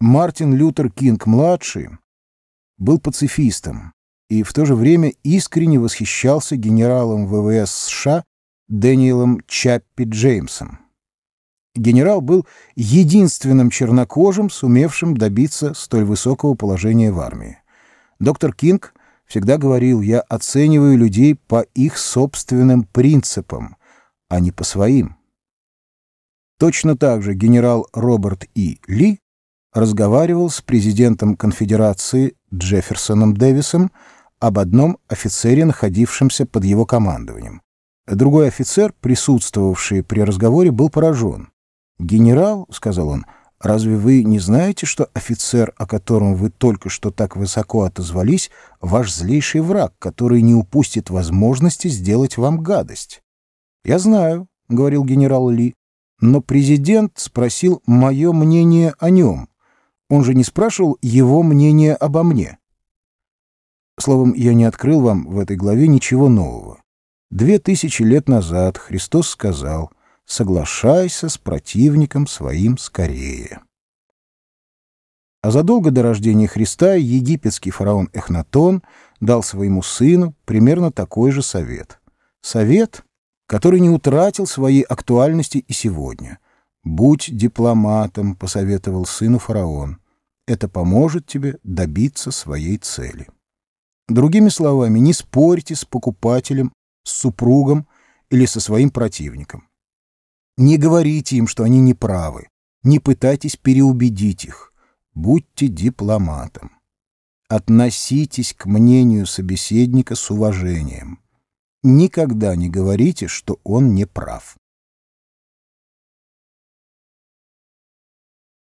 Мартин Лютер Кинг-младший был пацифистом и в то же время искренне восхищался генералом ВВС США Дэниелом Чаппи Джеймсом. Генерал был единственным чернокожим, сумевшим добиться столь высокого положения в армии. Доктор Кинг всегда говорил, я оцениваю людей по их собственным принципам, а не по своим. Точно так же генерал Роберт И. Ли разговаривал с президентом конфедерации Джефферсоном Дэвисом об одном офицере, находившемся под его командованием. Другой офицер, присутствовавший при разговоре, был поражен. «Генерал», — сказал он, — «разве вы не знаете, что офицер, о котором вы только что так высоко отозвались, ваш злейший враг, который не упустит возможности сделать вам гадость?» «Я знаю», — говорил генерал Ли, — «но президент спросил мое мнение о нем. Он же не спрашивал его мнение обо мне». Словом, я не открыл вам в этой главе ничего нового. Две тысячи лет назад Христос сказал «Соглашайся с противником своим скорее». А задолго до рождения Христа египетский фараон Эхнатон дал своему сыну примерно такой же совет. Совет, который не утратил своей актуальности и сегодня. «Будь дипломатом», — посоветовал сыну фараон. «Это поможет тебе добиться своей цели». Другими словами, не спорьте с покупателем, с супругом или со своим противником. Не говорите им, что они неправы. Не пытайтесь переубедить их. Будьте дипломатом. Относитесь к мнению собеседника с уважением. Никогда не говорите, что он не прав.